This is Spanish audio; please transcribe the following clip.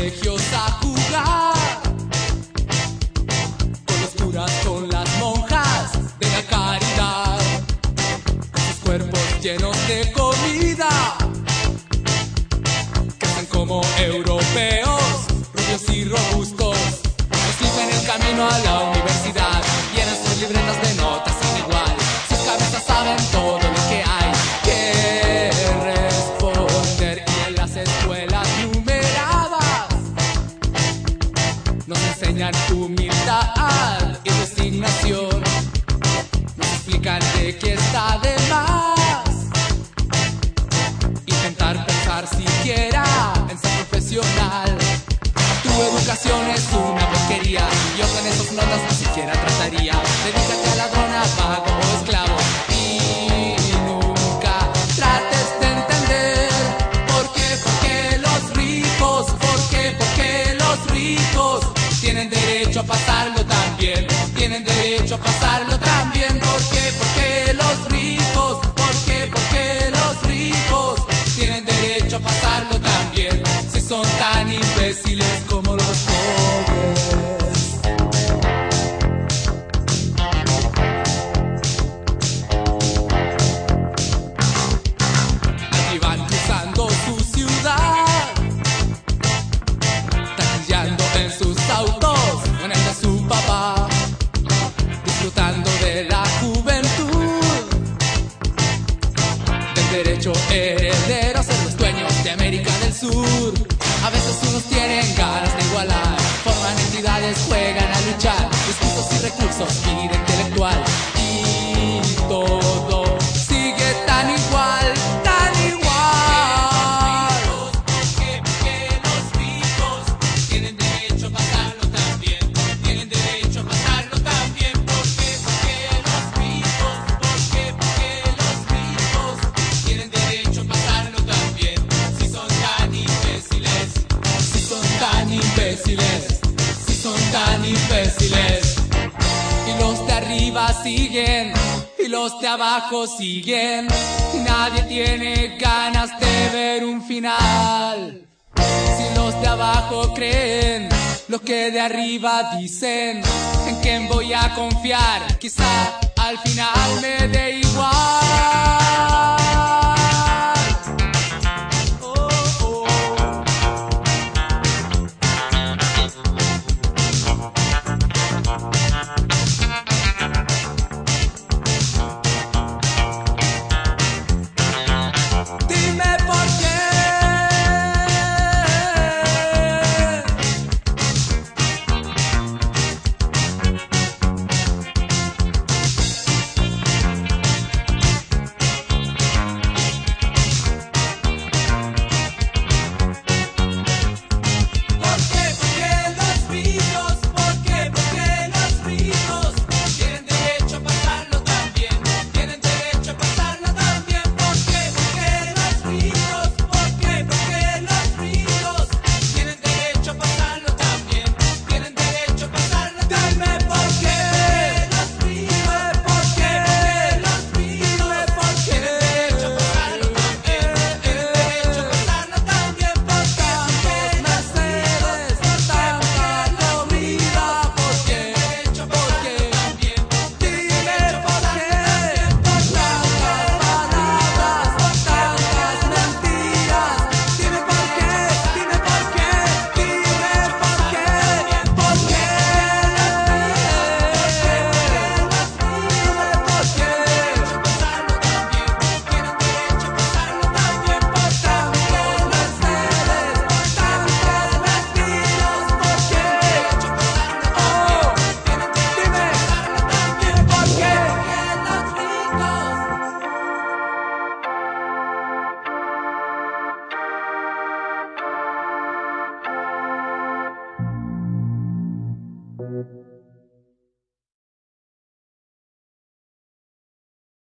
colegios a jugar. Con los curas, con las monjas de la caridad. Sus cuerpos llenos de comida. Tu educación es una porquería. Yo con esas notas ni siquiera trataría. herederos en los dueños de América del Sur. A veces unos tienen ganas de igualar, forman entidades, juegan a luchar, discursos y recursos piden Y los de arriba siguen, y los de abajo siguen. Y nadie tiene ganas de ver un final. Si los de abajo creen, los que de arriba dicen, ¿en quién voy a confiar? Quizá al final.